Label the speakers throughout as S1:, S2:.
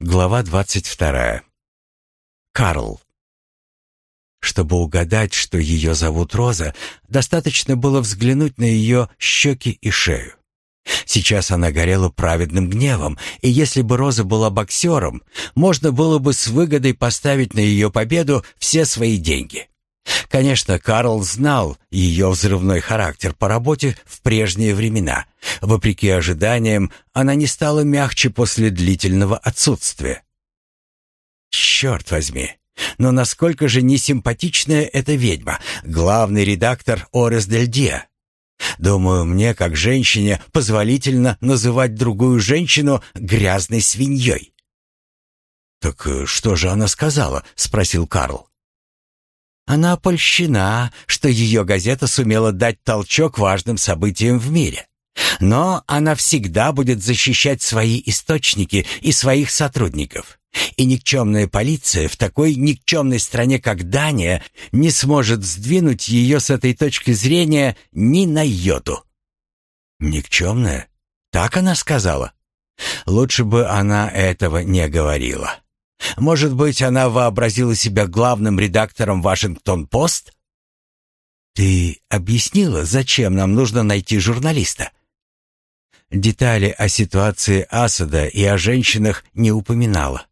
S1: Глава двадцать вторая. Карл. Чтобы угадать, что ее зовут Роза, достаточно было взглянуть на ее щеки и шею. Сейчас она горела праведным гневом, и если бы Роза была боксером, можно было бы с выгодой поставить на ее победу все свои деньги. Конечно, Карл знал ее взрывной характер по работе в прежние времена. Вопреки ожиданиям, она не стала мягче после длительного отсутствия. Черт возьми, но насколько же несимпатичная эта ведьма, главный редактор Орес Дель Диа. Думаю, мне, как женщине, позволительно называть другую женщину грязной свиньей. «Так э, что же она сказала?» — спросил Карл. Она польщена, что ее газета сумела дать толчок важным событиям в мире. Но она всегда будет защищать свои источники и своих сотрудников. И никчемная полиция в такой никчемной стране, как Дания, не сможет сдвинуть ее с этой точки зрения ни на йоту. Никчемная? Так она сказала? Лучше бы она этого не говорила. Может быть, она вообразила себя главным редактором «Вашингтон-Пост»? Ты объяснила, зачем нам нужно найти журналиста? Детали о ситуации Асада и о женщинах не упоминала.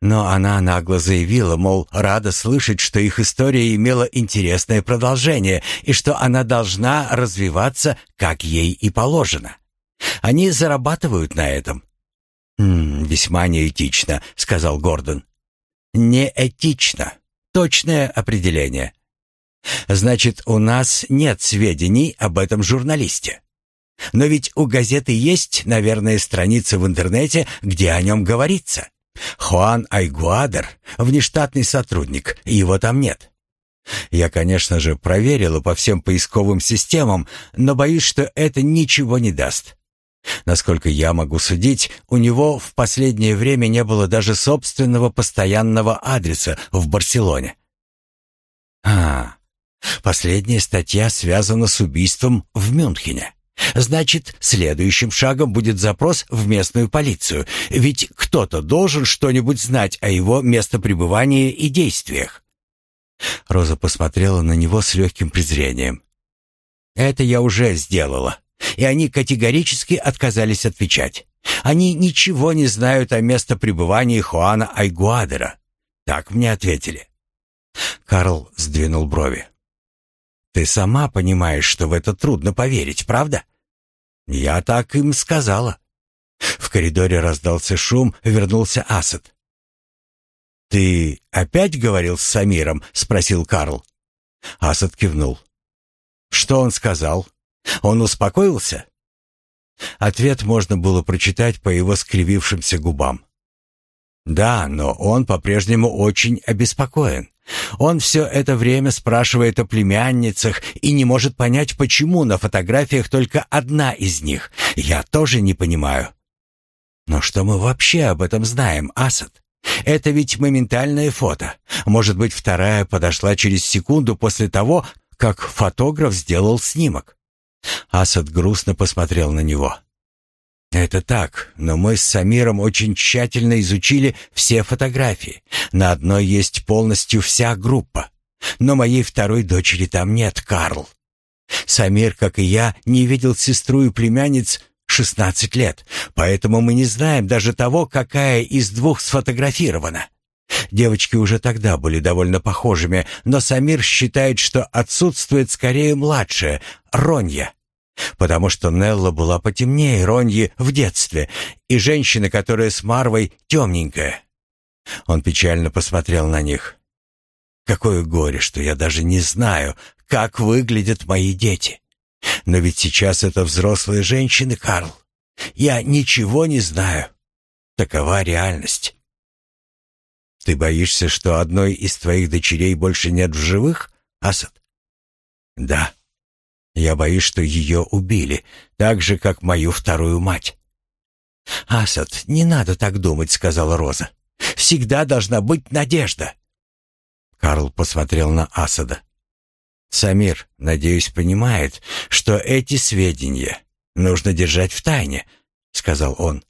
S1: Но она нагло заявила, мол, рада слышать, что их история имела интересное продолжение и что она должна развиваться, как ей и положено. Они зарабатывают на этом. «М «Весьма неэтично», — сказал Гордон. «Неэтично. Точное определение». «Значит, у нас нет сведений об этом журналисте. Но ведь у газеты есть, наверное, страница в интернете, где о нем говорится. Хуан Айгуадер — внештатный сотрудник, его там нет». Я, конечно же, проверила по всем поисковым системам, но боюсь, что это ничего не даст. Насколько я могу судить, у него в последнее время не было даже собственного постоянного адреса в Барселоне. А, последняя статья связана с убийством в Мюнхене. Значит, следующим шагом будет запрос в местную полицию, ведь кто-то должен что-нибудь знать о его местопребывании и действиях. Роза посмотрела на него с легким презрением. «Это я уже сделала и они категорически отказались отвечать. Они ничего не знают о местопребывании Хуана Айгуадера. Так мне ответили. Карл сдвинул брови. Ты сама понимаешь, что в это трудно поверить, правда? Я так им сказала. В коридоре раздался шум, вернулся Асад. «Ты опять говорил с Самиром?» — спросил Карл. Асад кивнул. «Что он сказал?» Он успокоился? Ответ можно было прочитать по его скривившимся губам. Да, но он по-прежнему очень обеспокоен. Он все это время спрашивает о племянницах и не может понять, почему на фотографиях только одна из них. Я тоже не понимаю. Но что мы вообще об этом знаем, Асад? Это ведь моментальное фото. Может быть, вторая подошла через секунду после того, как фотограф сделал снимок. Асад грустно посмотрел на него. «Это так, но мы с Самиром очень тщательно изучили все фотографии. На одной есть полностью вся группа. Но моей второй дочери там нет, Карл. Самир, как и я, не видел сестру и племянниц 16 лет, поэтому мы не знаем даже того, какая из двух сфотографирована. Девочки уже тогда были довольно похожими, но Самир считает, что отсутствует скорее младшая, Ронья. Потому что Нелла была потемнее Роньи в детстве, и женщина, которая с Марвой, темненькая. Он печально посмотрел на них. «Какое горе, что я даже не знаю, как выглядят мои дети. Но ведь сейчас это взрослые женщины, Карл. Я ничего не знаю. Такова реальность». Ты боишься, что одной из твоих дочерей больше нет в живых, Асад? Да. Я боюсь, что ее убили, так же, как мою вторую мать. Асад, не надо так думать, сказала Роза. Всегда должна быть надежда. Карл посмотрел на Асада. Самир, надеюсь, понимает, что эти сведения нужно держать в тайне, сказал он.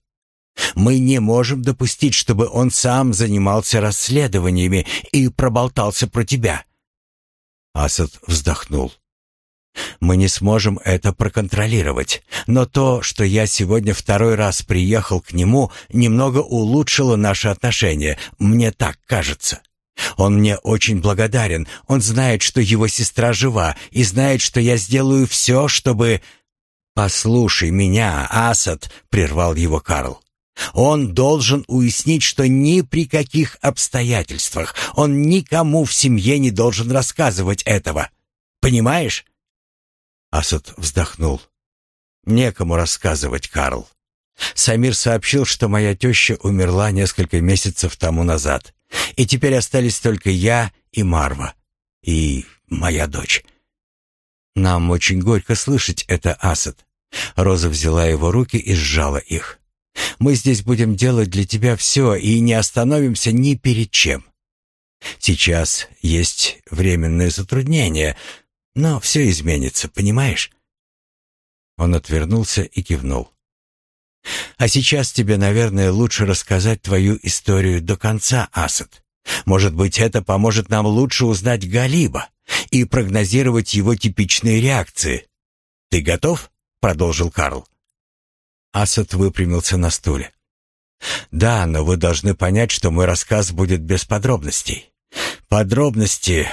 S1: Мы не можем допустить, чтобы он сам занимался расследованиями и проболтался про тебя». Асад вздохнул. Мы не сможем это проконтролировать, но то, что я сегодня второй раз приехал к нему, немного улучшило наши отношения, мне так кажется. Он мне очень благодарен, он знает, что его сестра жива и знает, что я сделаю все, чтобы... «Послушай меня, Асад», — прервал его Карл. Он должен уяснить, что ни при каких обстоятельствах он никому в семье не должен рассказывать этого. Понимаешь? Асад вздохнул. Некому рассказывать, Карл. Самир сообщил, что моя теща умерла несколько месяцев тому назад, и теперь остались только я и Марва, и моя дочь. Нам очень горько слышать это, Асад. Роза взяла его руки и сжала их. Мы здесь будем делать для тебя все и не остановимся ни перед чем. Сейчас есть временное затруднение, но все изменится, понимаешь?» Он отвернулся и кивнул. «А сейчас тебе, наверное, лучше рассказать твою историю до конца, Асад. Может быть, это поможет нам лучше узнать Галиба и прогнозировать его типичные реакции. Ты готов?» — продолжил Карл. Асад выпрямился на стуле. «Да, но вы должны понять, что мой рассказ будет без подробностей. Подробности...»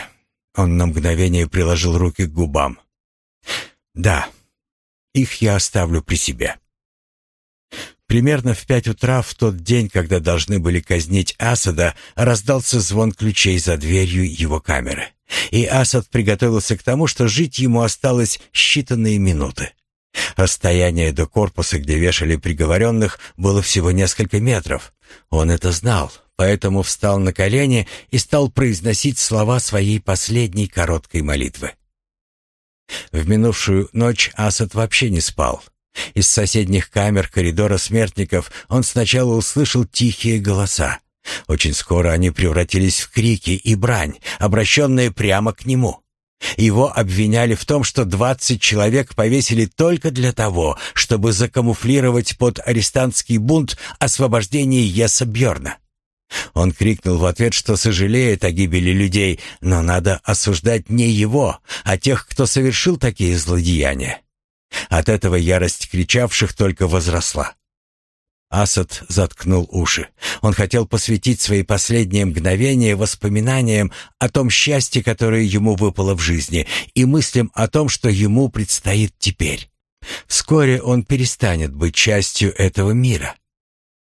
S1: Он на мгновение приложил руки к губам. «Да, их я оставлю при себе». Примерно в пять утра в тот день, когда должны были казнить Асада, раздался звон ключей за дверью его камеры. И Асад приготовился к тому, что жить ему осталось считанные минуты. Расстояние до корпуса, где вешали приговоренных, было всего несколько метров. Он это знал, поэтому встал на колени и стал произносить слова своей последней короткой молитвы. В минувшую ночь Асад вообще не спал. Из соседних камер коридора смертников он сначала услышал тихие голоса. Очень скоро они превратились в крики и брань, обращенные прямо к нему. Его обвиняли в том, что 20 человек повесили только для того, чтобы закамуфлировать под арестантский бунт освобождение Еса Бьорна. Он крикнул в ответ, что сожалеет о гибели людей, но надо осуждать не его, а тех, кто совершил такие злодеяния. От этого ярость кричавших только возросла. Асад заткнул уши. Он хотел посвятить свои последние мгновения воспоминаниям о том счастье, которое ему выпало в жизни, и мыслям о том, что ему предстоит теперь. Вскоре он перестанет быть частью этого мира.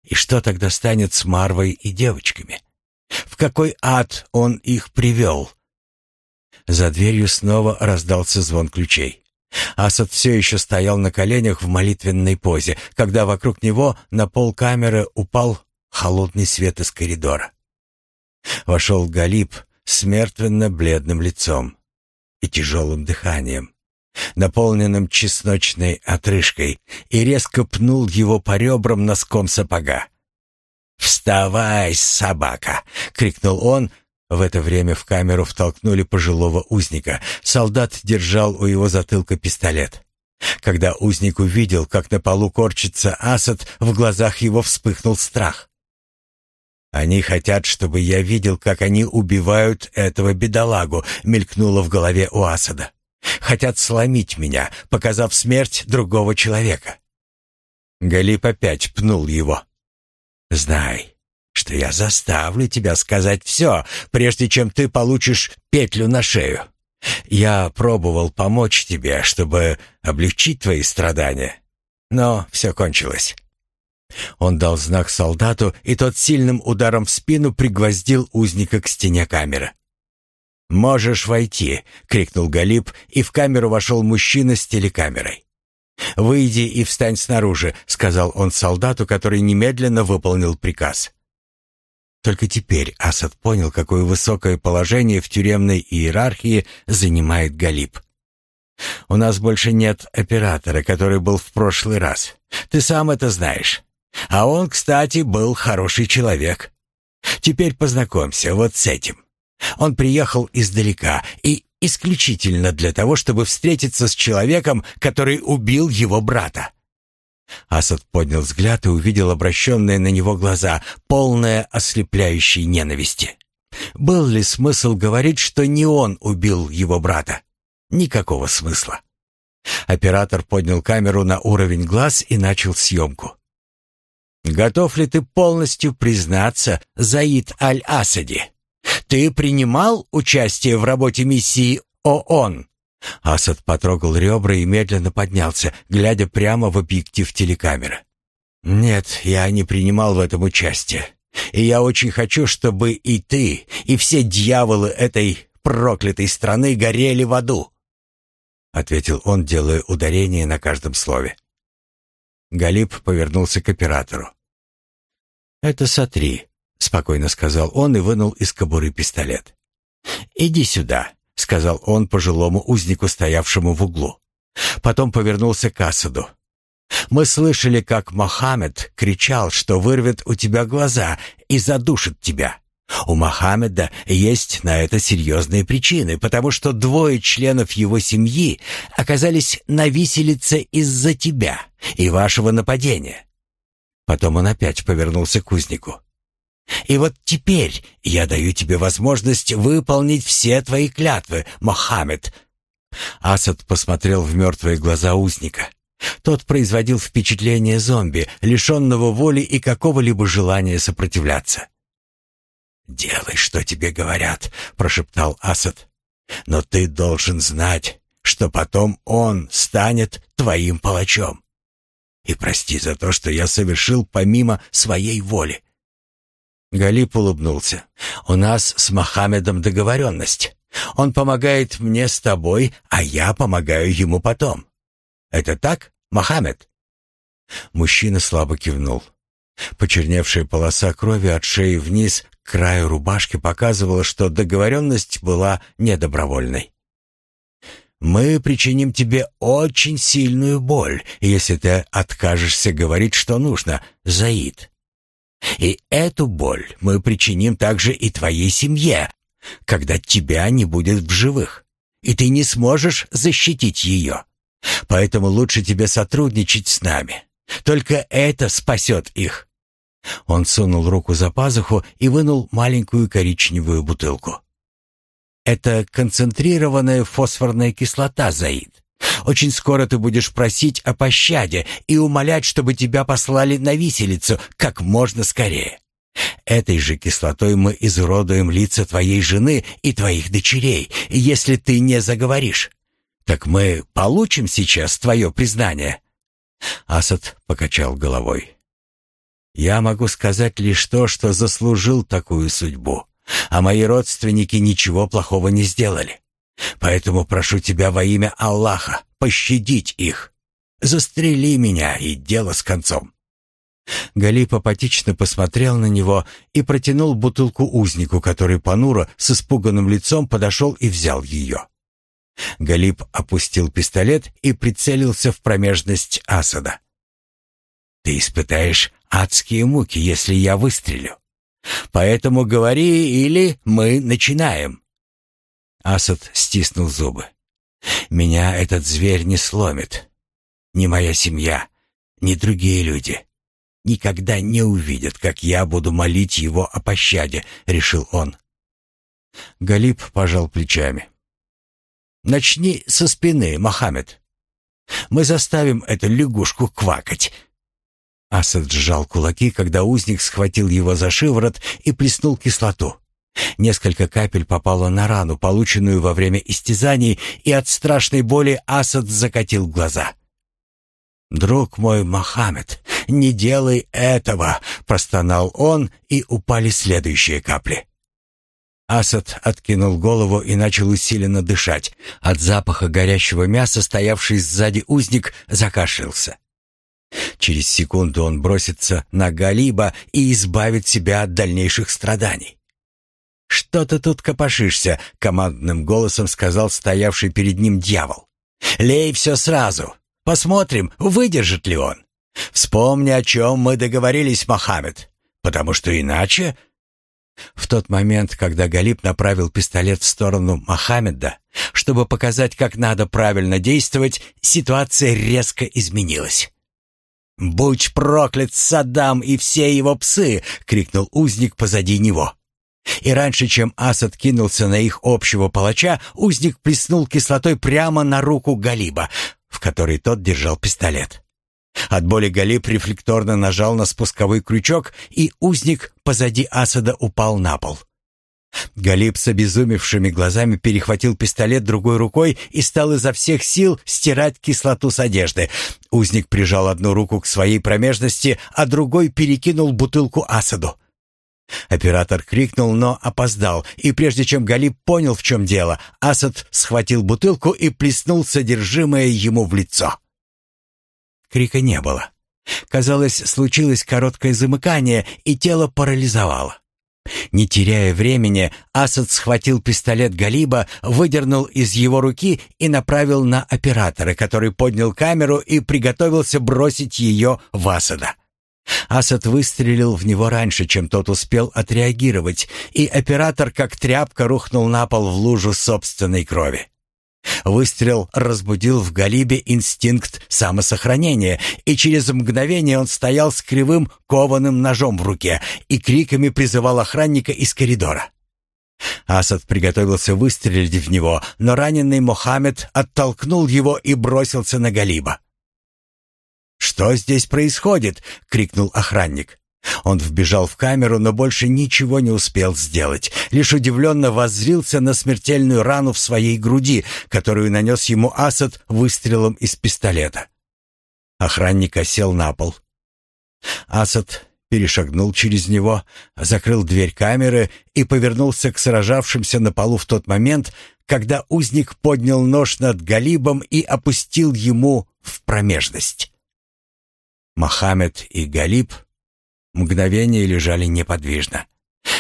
S1: И что тогда станет с Марвой и девочками? В какой ад он их привел? За дверью снова раздался звон ключей. Асад все еще стоял на коленях в молитвенной позе, когда вокруг него на пол камеры упал холодный свет из коридора. Вошел Галиб с мертвенно-бледным лицом и тяжелым дыханием, наполненным чесночной отрыжкой, и резко пнул его по ребрам носком сапога. «Вставай, собака!» — крикнул он, в это время в камеру втолкнули пожилого узника. Солдат держал у его затылка пистолет. Когда узник увидел, как на полу корчится Асад, в глазах его вспыхнул страх. «Они хотят, чтобы я видел, как они убивают этого бедолагу», — мелькнуло в голове у Асада. «Хотят сломить меня, показав смерть другого человека». Галип опять пнул его. «Знай, что я заставлю тебя сказать все, прежде чем ты получишь петлю на шею. Я пробовал помочь тебе, чтобы облегчить твои страдания, но все кончилось». Он дал знак солдату, и тот сильным ударом в спину пригвоздил узника к стене камеры. «Можешь войти!» — крикнул Галип, и в камеру вошел мужчина с телекамерой. «Выйди и встань снаружи», — сказал он солдату, который немедленно выполнил приказ. Только теперь Асад понял, какое высокое положение в тюремной иерархии занимает Галиб. «У нас больше нет оператора, который был в прошлый раз. Ты сам это знаешь. А он, кстати, был хороший человек. Теперь познакомься вот с этим. Он приехал издалека и исключительно для того, чтобы встретиться с человеком, который убил его брата. Асад поднял взгляд и увидел обращенные на него глаза, полные ослепляющей ненависти. Был ли смысл говорить, что не он убил его брата? Никакого смысла. Оператор поднял камеру на уровень глаз и начал съемку. «Готов ли ты полностью признаться, Заид Аль-Асади? Ты принимал участие в работе миссии ООН?» Асад потрогал ребра и медленно поднялся, глядя прямо в объектив телекамеры. «Нет, я не принимал в этом участие. И я очень хочу, чтобы и ты, и все дьяволы этой проклятой страны горели в аду», — ответил он, делая ударение на каждом слове. Галиб повернулся к оператору. «Это сотри», — спокойно сказал он и вынул из кобуры пистолет. «Иди сюда», — сказал он пожилому узнику, стоявшему в углу. Потом повернулся к Асаду. «Мы слышали, как Мохаммед кричал, что вырвет у тебя глаза и задушит тебя. У Мохаммеда есть на это серьезные причины, потому что двое членов его семьи оказались на виселице из-за тебя и вашего нападения. Потом он опять повернулся к узнику. «И вот теперь я даю тебе возможность выполнить все твои клятвы, Мохаммед». Асад посмотрел в мертвые глаза узника. Тот производил впечатление зомби, лишенного воли и какого-либо желания сопротивляться. «Делай, что тебе говорят», — прошептал Асад. «Но ты должен знать, что потом он станет твоим палачом. И прости за то, что я совершил помимо своей воли». Галип улыбнулся. «У нас с Мохаммедом договоренность. Он помогает мне с тобой, а я помогаю ему потом. Это так, Мохаммед?» Мужчина слабо кивнул. Почерневшая полоса крови от шеи вниз к краю рубашки показывала, что договоренность была недобровольной. «Мы причиним тебе очень сильную боль, если ты откажешься говорить, что нужно, Заид. И эту боль мы причиним также и твоей семье, когда тебя не будет в живых, и ты не сможешь защитить ее. Поэтому лучше тебе сотрудничать с нами. Только это спасет их. Он сунул руку за пазуху и вынул маленькую коричневую бутылку. Это концентрированная фосфорная кислота, Заид. Очень скоро ты будешь просить о пощаде и умолять, чтобы тебя послали на виселицу как можно скорее. Этой же кислотой мы изуродуем лица твоей жены и твоих дочерей, если ты не заговоришь. Так мы получим сейчас твое признание?» Асад покачал головой. Я могу сказать лишь то, что заслужил такую судьбу, а мои родственники ничего плохого не сделали. Поэтому прошу тебя во имя Аллаха пощадить их. Застрели меня и дело с концом». Галип апатично посмотрел на него и протянул бутылку узнику, который понуро с испуганным лицом подошел и взял ее. Галип опустил пистолет и прицелился в промежность Асада. Ты испытаешь адские муки, если я выстрелю. Поэтому говори, или мы начинаем». Асад стиснул зубы. «Меня этот зверь не сломит. Ни моя семья, ни другие люди. Никогда не увидят, как я буду молить его о пощаде», — решил он. Галиб пожал плечами. «Начни со спины, Мохаммед. Мы заставим эту лягушку квакать». Асад сжал кулаки, когда узник схватил его за шиворот и плеснул кислоту. Несколько капель попало на рану, полученную во время истязаний, и от страшной боли Асад закатил глаза. «Друг мой Мохаммед, не делай этого!» — простонал он, и упали следующие капли. Асад откинул голову и начал усиленно дышать. От запаха горящего мяса стоявший сзади узник закашлялся. Через секунду он бросится на Галиба и избавит себя от дальнейших страданий. «Что ты тут копошишься?» — командным голосом сказал стоявший перед ним дьявол. «Лей все сразу. Посмотрим, выдержит ли он. Вспомни, о чем мы договорились, Мохаммед, потому что иначе...» В тот момент, когда Галиб направил пистолет в сторону Мохаммеда, чтобы показать, как надо правильно действовать, ситуация резко изменилась. «Будь проклят Саддам и все его псы!» — крикнул узник позади него. И раньше, чем Асад кинулся на их общего палача, узник плеснул кислотой прямо на руку Галиба, в которой тот держал пистолет. От боли Галиб рефлекторно нажал на спусковой крючок, и узник позади Асада упал на пол. Галиб с обезумевшими глазами перехватил пистолет другой рукой и стал изо всех сил стирать кислоту с одежды. Узник прижал одну руку к своей промежности, а другой перекинул бутылку Асаду. Оператор крикнул, но опоздал, и прежде чем Галиб понял, в чем дело, Асад схватил бутылку и плеснул содержимое ему в лицо. Крика не было. Казалось, случилось короткое замыкание, и тело парализовало. Не теряя времени, Асад схватил пистолет Галиба, выдернул из его руки и направил на оператора, который поднял камеру и приготовился бросить ее в Асада. Асад выстрелил в него раньше, чем тот успел отреагировать, и оператор как тряпка рухнул на пол в лужу собственной крови. Выстрел разбудил в Галибе инстинкт самосохранения, и через мгновение он стоял с кривым кованым ножом в руке и криками призывал охранника из коридора. Асад приготовился выстрелить в него, но раненый Мохаммед оттолкнул его и бросился на Галиба. «Что здесь происходит?» — крикнул охранник. Он вбежал в камеру, но больше ничего не успел сделать. Лишь удивленно воззрился на смертельную рану в своей груди, которую нанес ему Асад выстрелом из пистолета. Охранник осел на пол. Асад перешагнул через него, закрыл дверь камеры и повернулся к сражавшимся на полу в тот момент, когда узник поднял нож над Галибом и опустил ему в промежность. Мохаммед и Галиб Мгновение лежали неподвижно,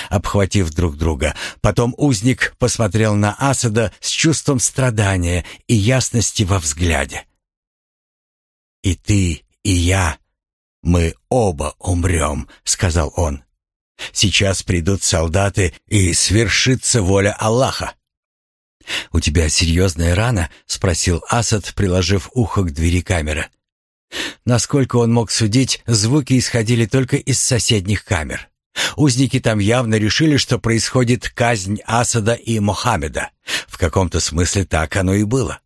S1: обхватив друг друга. Потом узник посмотрел на Асада с чувством страдания и ясности во взгляде. «И ты, и я, мы оба умрем», — сказал он. «Сейчас придут солдаты, и свершится воля Аллаха». «У тебя серьезная рана?» — спросил Асад, приложив ухо к двери камеры. Насколько он мог судить, звуки исходили только из соседних камер. Узники там явно решили, что происходит казнь Асада и Мохаммеда. В каком-то смысле так оно и было.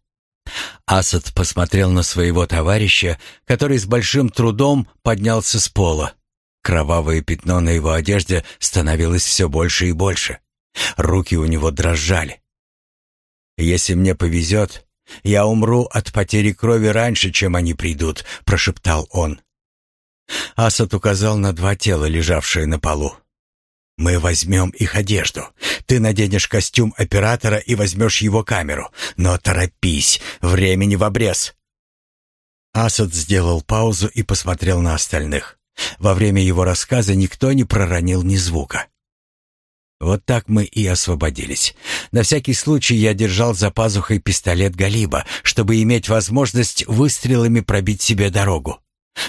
S1: Асад посмотрел на своего товарища, который с большим трудом поднялся с пола. Кровавое пятно на его одежде становилось все больше и больше. Руки у него дрожали. «Если мне повезет, «Я умру от потери крови раньше, чем они придут», — прошептал он. Асад указал на два тела, лежавшие на полу. «Мы возьмем их одежду. Ты наденешь костюм оператора и возьмешь его камеру. Но торопись, времени в обрез». Асад сделал паузу и посмотрел на остальных. Во время его рассказа никто не проронил ни звука. Вот так мы и освободились. На всякий случай я держал за пазухой пистолет Галиба, чтобы иметь возможность выстрелами пробить себе дорогу.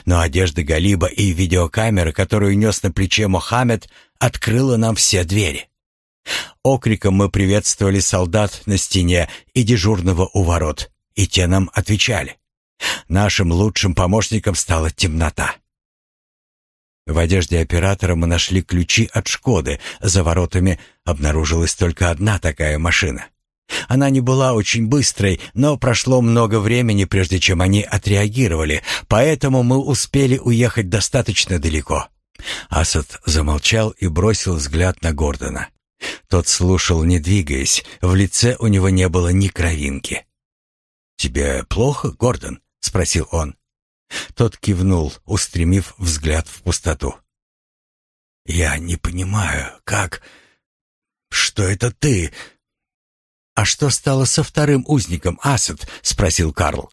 S1: Но одежда Галиба и видеокамера, которую нес на плече Мохаммед, открыла нам все двери. Окриком мы приветствовали солдат на стене и дежурного у ворот, и те нам отвечали. Нашим лучшим помощником стала темнота. В одежде оператора мы нашли ключи от «Шкоды». За воротами обнаружилась только одна такая машина. Она не была очень быстрой, но прошло много времени, прежде чем они отреагировали, поэтому мы успели уехать достаточно далеко. Асад замолчал и бросил взгляд на Гордона. Тот слушал, не двигаясь, в лице у него не было ни кровинки. «Тебе плохо, Гордон?» — спросил он. Тот кивнул, устремив взгляд в пустоту. «Я не понимаю, как... Что это ты?» «А что стало со вторым узником, Асад?» — спросил Карл.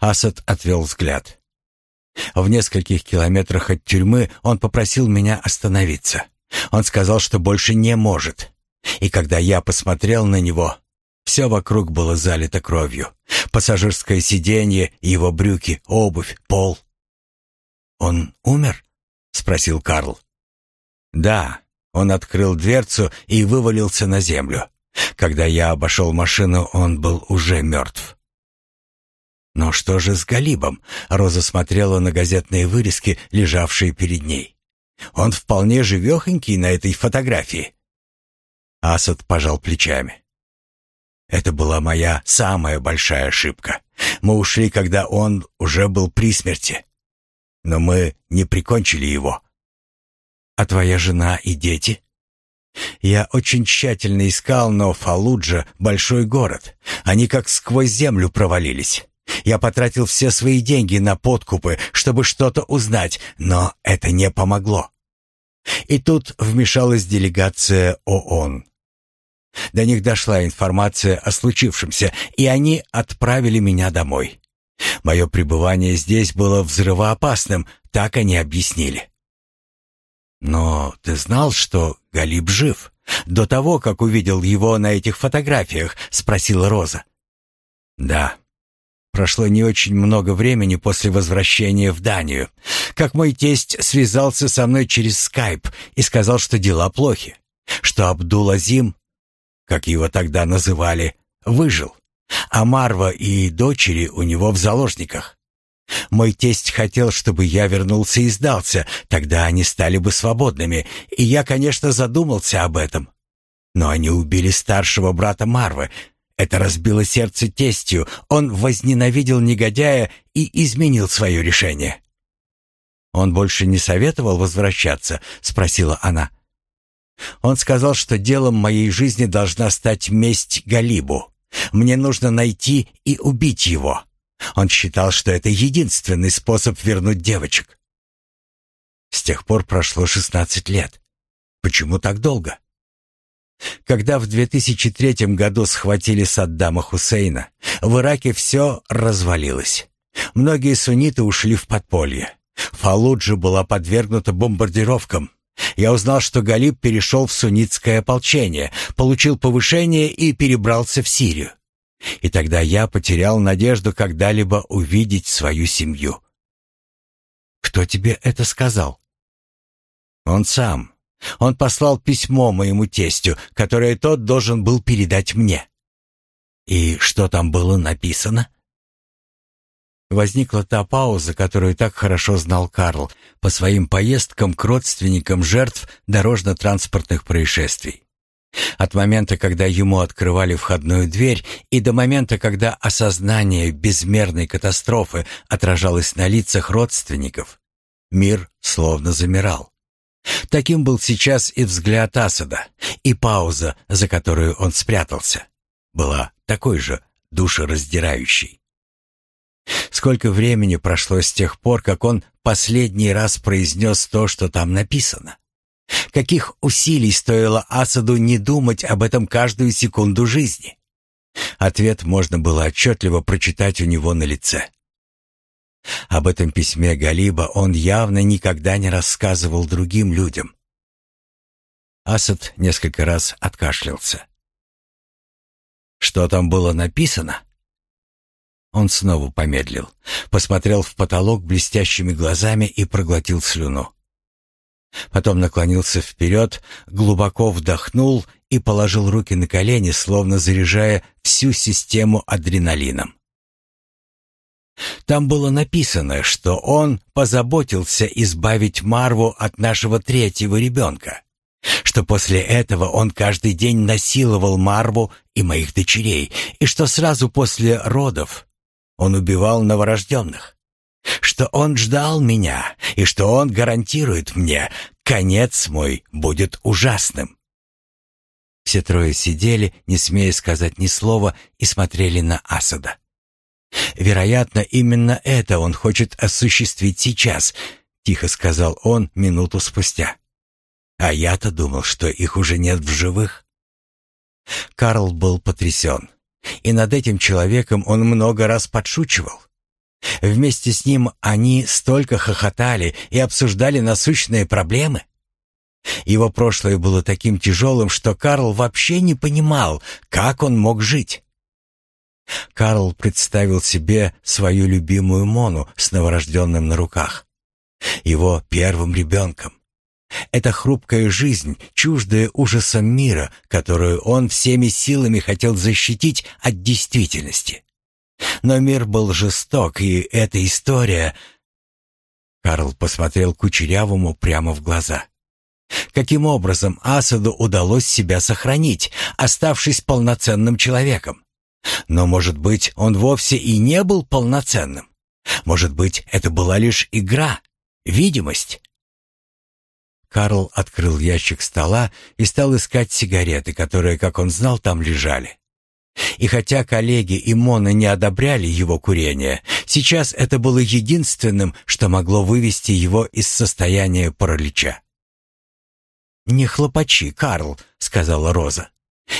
S1: Асад отвел взгляд. В нескольких километрах от тюрьмы он попросил меня остановиться. Он сказал, что больше не может. И когда я посмотрел на него, все вокруг было залито кровью. Пассажирское сиденье, его брюки, обувь, пол. «Он умер?» — спросил Карл. «Да». Он открыл дверцу и вывалился на землю. Когда я обошел машину, он был уже мертв. Но что же с Галибом? Роза смотрела на газетные вырезки, лежавшие перед ней. Он вполне живехонький на этой фотографии. Асад пожал плечами. Это была моя самая большая ошибка. Мы ушли, когда он уже был при смерти. Но мы не прикончили его. А твоя жена и дети? Я очень тщательно искал, но Фалуджа — большой город. Они как сквозь землю провалились. Я потратил все свои деньги на подкупы, чтобы что-то узнать, но это не помогло. И тут вмешалась делегация ООН. До них дошла информация о случившемся, и они отправили меня домой. Мое пребывание здесь было взрывоопасным, так они объяснили. Но ты знал, что Галиб жив? До того, как увидел его на этих фотографиях, спросила Роза. Да. Прошло не очень много времени после возвращения в Данию, как мой тесть связался со мной через скайп и сказал, что дела плохи, что Абдул-Азим, как его тогда называли, выжил, а Марва и дочери у него в заложниках. Мой тесть хотел, чтобы я вернулся и сдался, тогда они стали бы свободными, и я, конечно, задумался об этом. Но они убили старшего брата Марвы, это разбило сердце тестью. Он возненавидел негодяя и изменил свое решение. «Он больше не советовал возвращаться?» — спросила она. «Он сказал, что делом моей жизни должна стать месть Галибу. Мне нужно найти и убить его. Он считал, что это единственный способ вернуть девочек». С тех пор прошло шестнадцать лет. Почему так долго? Когда в 2003 году схватили Саддама Хусейна, в Ираке все развалилось. Многие сунниты ушли в подполье. Фалуджа была подвергнута бомбардировкам. Я узнал, что Галиб перешел в суннитское ополчение, получил повышение и перебрался в Сирию. И тогда я потерял надежду когда-либо увидеть свою семью. Кто тебе это сказал? Он сам. Он послал письмо моему тестю, которое тот должен был передать мне. И что там было написано? Возникла та пауза, которую так хорошо знал Карл по своим поездкам к родственникам жертв дорожно-транспортных происшествий. От момента, когда ему открывали входную дверь, и до момента, когда осознание безмерной катастрофы отражалось на лицах родственников, мир словно замирал. Таким был сейчас и взгляд Асада, и пауза, за которую он спрятался, была такой же душераздирающей. Сколько времени прошло с тех пор, как он последний раз произнес то, что там написано? Каких усилий стоило Асаду не думать об этом каждую секунду жизни? Ответ можно было отчетливо прочитать у него на лице. Об этом письме Галиба он явно никогда не рассказывал другим людям. Асад несколько раз откашлялся. «Что там было написано?» Он снова помедлил, посмотрел в потолок блестящими глазами и проглотил слюну. Потом наклонился вперед, глубоко вдохнул и положил руки на колени, словно заряжая всю систему адреналином. Там было написано, что он позаботился избавить Марву от нашего третьего ребенка, что после этого он каждый день насиловал Марву и моих дочерей, и что сразу после родов он убивал новорожденных, что он ждал меня и что он гарантирует мне, конец мой будет ужасным. Все трое сидели, не смея сказать ни слова, и смотрели на Асада. Вероятно, именно это он хочет осуществить сейчас, тихо сказал он минуту спустя. А я-то думал, что их уже нет в живых. Карл был потрясен, и над этим человеком он много раз подшучивал. Вместе с ним они столько хохотали и обсуждали насущные проблемы. Его прошлое было таким тяжелым, что Карл вообще не понимал, как он мог жить. Карл представил себе свою любимую Мону с новорожденным на руках. Его первым ребенком. Это хрупкая жизнь, чуждая ужасам мира, которую он всеми силами хотел защитить от действительности. Но мир был жесток, и эта история... Карл посмотрел Кучерявому прямо в глаза. Каким образом Асаду удалось себя сохранить, оставшись полноценным человеком? Но, может быть, он вовсе и не был полноценным? Может быть, это была лишь игра, видимость? Карл открыл ящик стола и стал искать сигареты, которые, как он знал, там лежали. И хотя коллеги и Мона не одобряли его курение, сейчас это было единственным, что могло вывести его из состояния паралича. «Не хлопачи, Карл», — сказала Роза.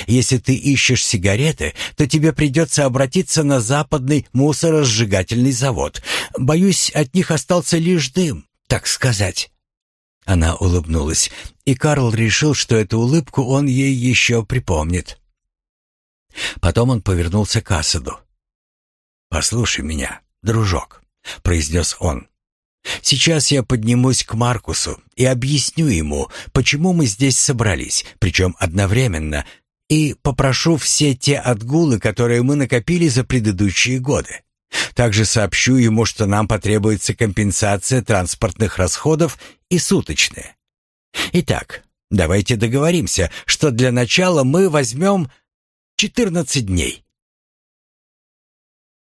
S1: «Если ты ищешь сигареты, то тебе придется обратиться на западный мусоросжигательный завод. Боюсь, от них остался лишь дым, так сказать». Она улыбнулась, и Карл решил, что эту улыбку он ей еще припомнит. Потом он повернулся к Асаду. «Послушай меня, дружок», — произнес он. «Сейчас я поднимусь к Маркусу и объясню ему, почему мы здесь собрались, причем одновременно, и попрошу все те отгулы, которые мы накопили за предыдущие годы. Также сообщу ему, что нам потребуется компенсация транспортных расходов и суточные. Итак, давайте договоримся, что для начала мы возьмем 14 дней.